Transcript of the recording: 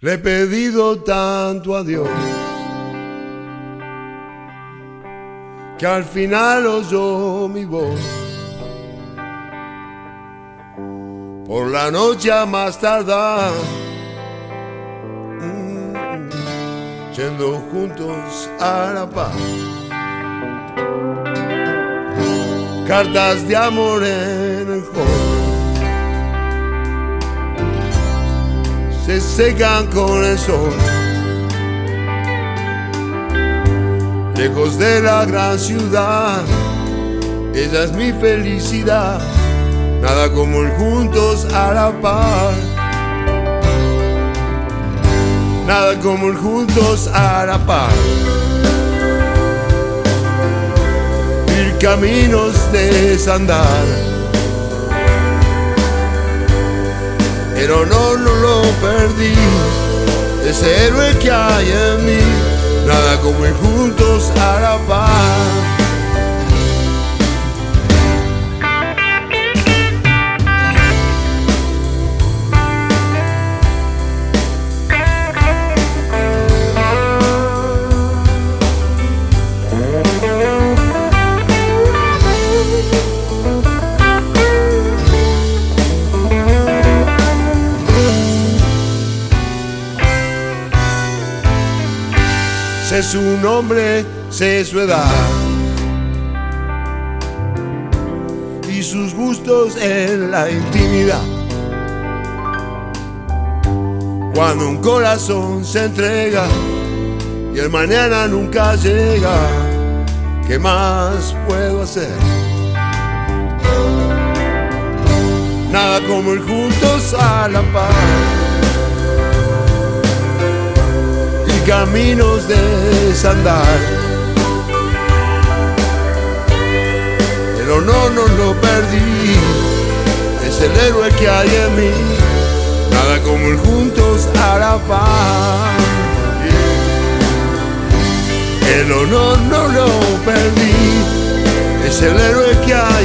Le he pedido tanto a Dios que al final oyó mi voz. Por la noche a más tardar, mm, yendo juntos a la paz. Cartas de amor en el juego secan con el sol. Lejos de la gran ciudad, ella es mi felicidad, nada como el juntos a la par. Nada como el juntos a la par. Ir caminos de desandar pero no, no lo perdí. Ese héroe que hay en mí, nada como ir juntos a la paz. Sé su nombre, sé su edad y sus gustos en la intimidad. Cuando un corazón se entrega y el mañana nunca llega, ¿qué más puedo hacer? Nada como ir juntos a la paz caminos de desandar. Pero no, no lo perdí, es el héroe que hay en mí, nada como ir juntos a la paz. El honor no lo perdí, es el héroe que hay